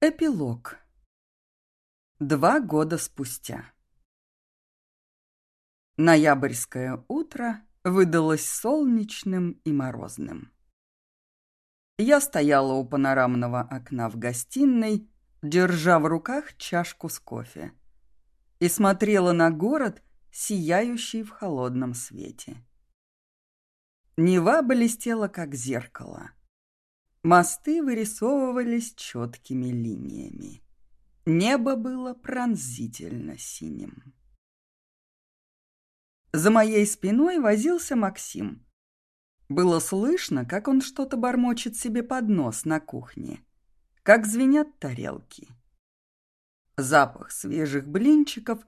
Эпилог. Два года спустя. Ноябрьское утро выдалось солнечным и морозным. Я стояла у панорамного окна в гостиной, держа в руках чашку с кофе, и смотрела на город, сияющий в холодном свете. Нева блестела, как зеркало. Мосты вырисовывались четкими линиями. Небо было пронзительно синим. За моей спиной возился Максим. Было слышно, как он что-то бормочет себе под нос на кухне, как звенят тарелки. Запах свежих блинчиков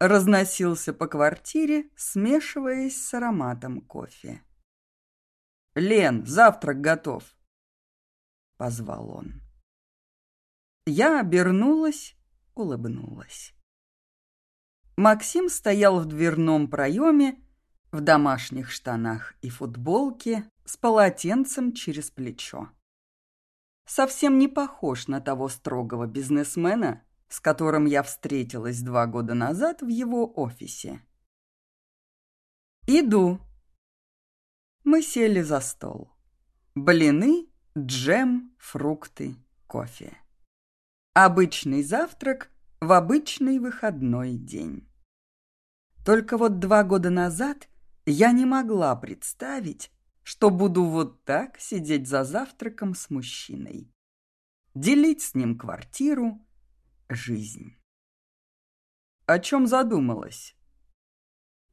разносился по квартире, смешиваясь с ароматом кофе. «Лен, завтрак готов!» Позвал он. Я обернулась, улыбнулась. Максим стоял в дверном проеме, в домашних штанах и футболке, с полотенцем через плечо. Совсем не похож на того строгого бизнесмена, с которым я встретилась два года назад в его офисе. «Иду». Мы сели за стол. Блины Джем, фрукты, кофе. Обычный завтрак в обычный выходной день. Только вот два года назад я не могла представить, что буду вот так сидеть за завтраком с мужчиной. Делить с ним квартиру, жизнь. О чем задумалась?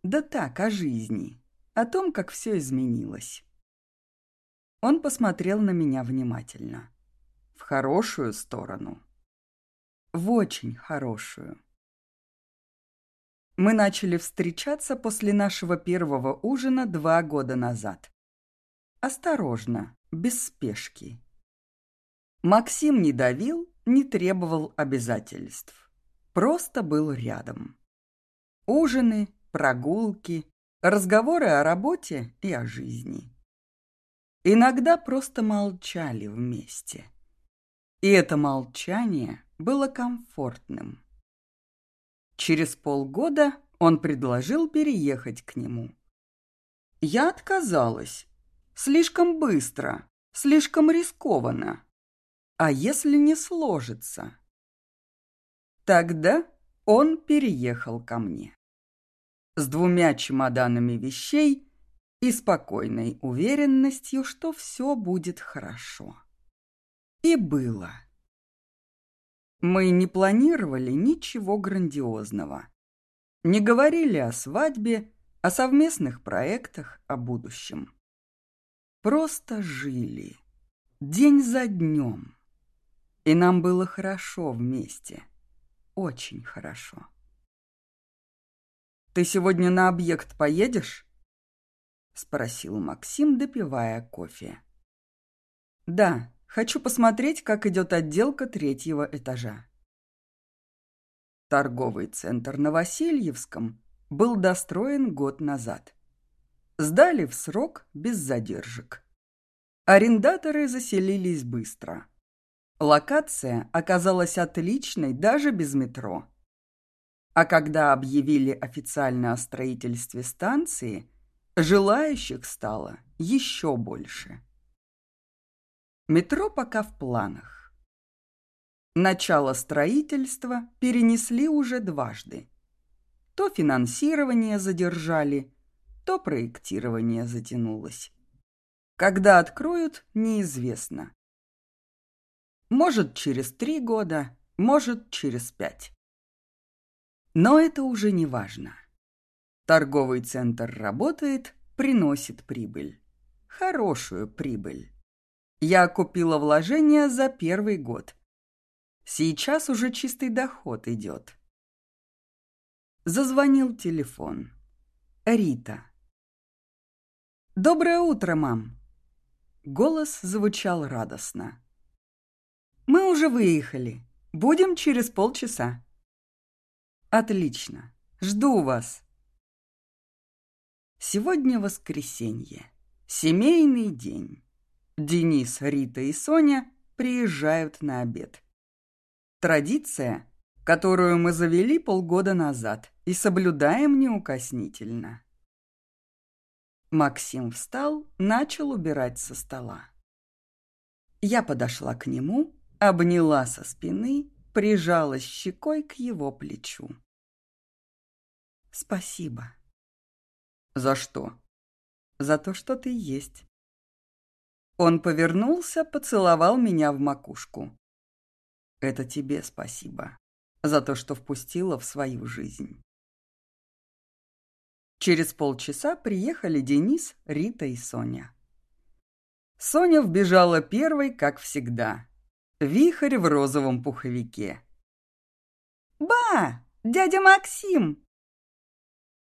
Да так, о жизни, о том, как все изменилось. Он посмотрел на меня внимательно. В хорошую сторону. В очень хорошую. Мы начали встречаться после нашего первого ужина два года назад. Осторожно, без спешки. Максим не давил, не требовал обязательств. Просто был рядом. Ужины, прогулки, разговоры о работе и о жизни. Иногда просто молчали вместе. И это молчание было комфортным. Через полгода он предложил переехать к нему. Я отказалась. Слишком быстро, слишком рискованно. А если не сложится? Тогда он переехал ко мне. С двумя чемоданами вещей и спокойной уверенностью, что все будет хорошо. И было. Мы не планировали ничего грандиозного. Не говорили о свадьбе, о совместных проектах, о будущем. Просто жили. День за днем. И нам было хорошо вместе. Очень хорошо. «Ты сегодня на объект поедешь?» Спросил Максим, допивая кофе. Да, хочу посмотреть, как идет отделка третьего этажа. Торговый центр на Васильевском был достроен год назад. Сдали в срок без задержек. Арендаторы заселились быстро. Локация оказалась отличной даже без метро. А когда объявили официально о строительстве станции – Желающих стало еще больше. Метро пока в планах. Начало строительства перенесли уже дважды. То финансирование задержали, то проектирование затянулось. Когда откроют, неизвестно. Может, через три года, может, через пять. Но это уже не важно. Торговый центр работает, приносит прибыль. Хорошую прибыль. Я купила вложения за первый год. Сейчас уже чистый доход идет. Зазвонил телефон. Рита. «Доброе утро, мам!» Голос звучал радостно. «Мы уже выехали. Будем через полчаса». «Отлично. Жду вас». Сегодня воскресенье. Семейный день. Денис, Рита и Соня приезжают на обед. Традиция, которую мы завели полгода назад и соблюдаем неукоснительно. Максим встал, начал убирать со стола. Я подошла к нему, обняла со спины, прижалась щекой к его плечу. «Спасибо». «За что?» «За то, что ты есть». Он повернулся, поцеловал меня в макушку. «Это тебе спасибо за то, что впустила в свою жизнь». Через полчаса приехали Денис, Рита и Соня. Соня вбежала первой, как всегда. Вихрь в розовом пуховике. «Ба! Дядя Максим!»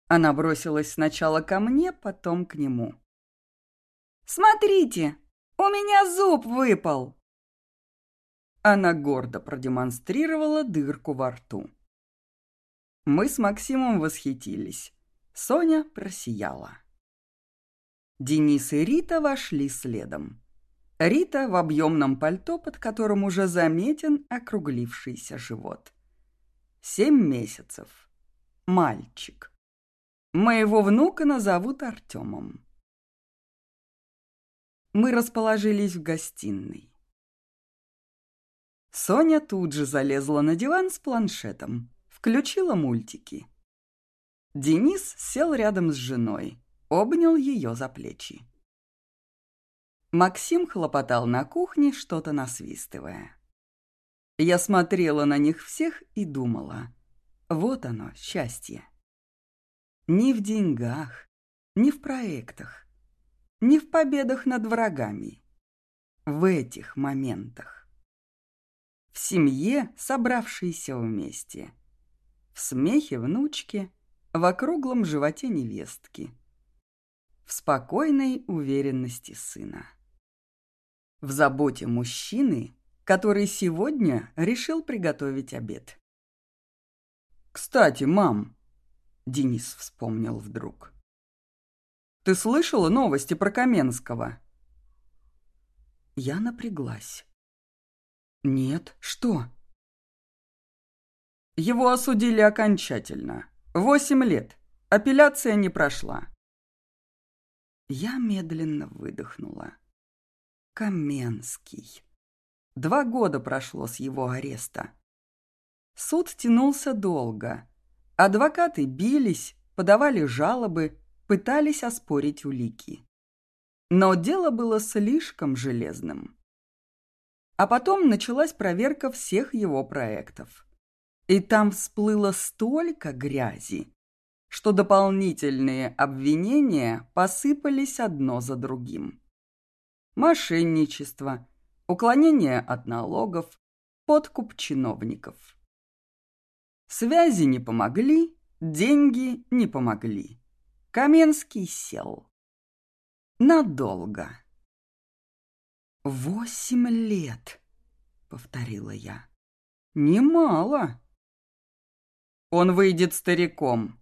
Она бросилась сначала ко мне, потом к нему. «Смотрите, у меня зуб выпал!» Она гордо продемонстрировала дырку во рту. Мы с Максимом восхитились. Соня просияла. Денис и Рита вошли следом. Рита в объемном пальто, под которым уже заметен округлившийся живот. Семь месяцев. Мальчик. Моего внука назовут Артемом. Мы расположились в гостиной. Соня тут же залезла на диван с планшетом, включила мультики. Денис сел рядом с женой, обнял ее за плечи. Максим хлопотал на кухне, что-то насвистывая. Я смотрела на них всех и думала, вот оно, счастье. Ни в деньгах, ни в проектах, ни в победах над врагами. В этих моментах. В семье, собравшейся вместе. В смехе внучки, в округлом животе невестки в спокойной уверенности сына. В заботе мужчины, который сегодня решил приготовить обед. «Кстати, мам», — Денис вспомнил вдруг, — «ты слышала новости про Каменского?» Я напряглась. «Нет, что?» Его осудили окончательно. Восемь лет. Апелляция не прошла. Я медленно выдохнула. Каменский. Два года прошло с его ареста. Суд тянулся долго. Адвокаты бились, подавали жалобы, пытались оспорить улики. Но дело было слишком железным. А потом началась проверка всех его проектов. И там всплыло столько грязи, что дополнительные обвинения посыпались одно за другим. Мошенничество, уклонение от налогов, подкуп чиновников. Связи не помогли, деньги не помогли. Каменский сел. Надолго. «Восемь лет», — повторила я. «Немало». «Он выйдет стариком»,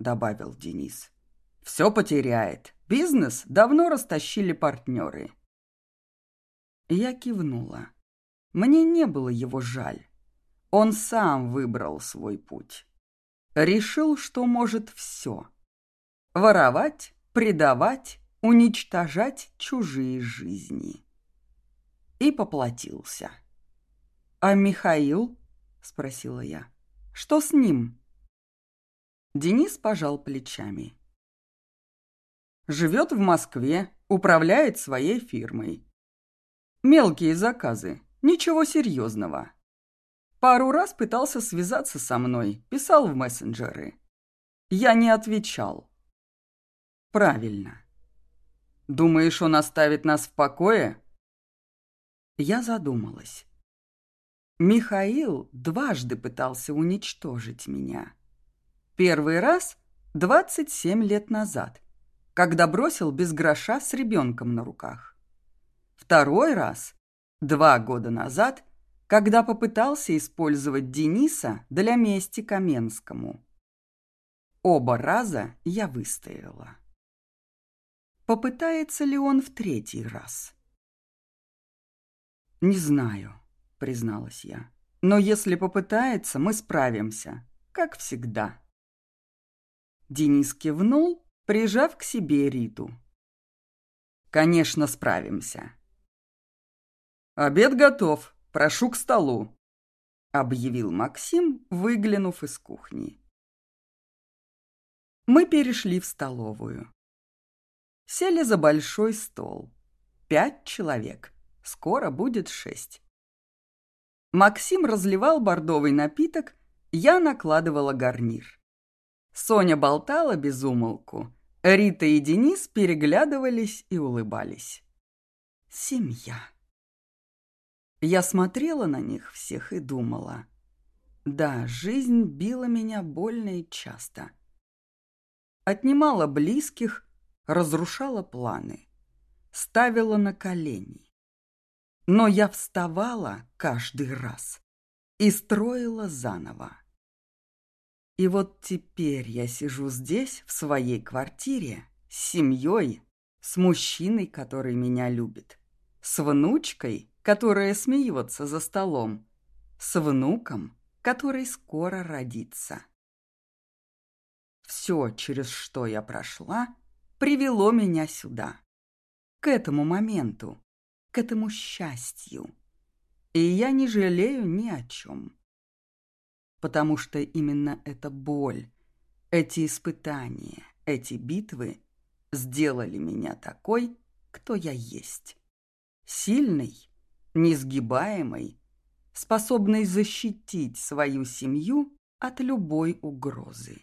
добавил Денис. «Все потеряет. Бизнес давно растащили партнеры». Я кивнула. Мне не было его жаль. Он сам выбрал свой путь. Решил, что может все. Воровать, предавать, уничтожать чужие жизни. И поплатился. «А Михаил?» – спросила я. «Что с ним?» Денис пожал плечами. Живет в Москве, управляет своей фирмой. Мелкие заказы, ничего серьезного. Пару раз пытался связаться со мной, писал в мессенджеры. Я не отвечал. Правильно. Думаешь, он оставит нас в покое? Я задумалась. Михаил дважды пытался уничтожить меня. Первый раз 27 лет назад, когда бросил без гроша с ребенком на руках. Второй раз два года назад, когда попытался использовать Дениса для мести Каменскому. Оба раза я выстояла. Попытается ли он в третий раз? «Не знаю», — призналась я. Но если попытается, мы справимся, как всегда. Денис кивнул, прижав к себе Риту. Конечно, справимся. Обед готов, прошу к столу, объявил Максим, выглянув из кухни. Мы перешли в столовую. Сели за большой стол. Пять человек. Скоро будет шесть. Максим разливал бордовый напиток, я накладывала гарнир. Соня болтала без умолку. Рита и Денис переглядывались и улыбались. Семья. Я смотрела на них всех и думала. Да, жизнь била меня больно и часто. Отнимала близких, разрушала планы, ставила на колени. Но я вставала каждый раз и строила заново. И вот теперь я сижу здесь, в своей квартире, с семьей, с мужчиной, который меня любит, с внучкой, которая смеется за столом, с внуком, который скоро родится. Все, через что я прошла, привело меня сюда, к этому моменту, к этому счастью. И я не жалею ни о чем. Потому что именно эта боль, эти испытания, эти битвы сделали меня такой, кто я есть. Сильный, несгибаемый, способный защитить свою семью от любой угрозы.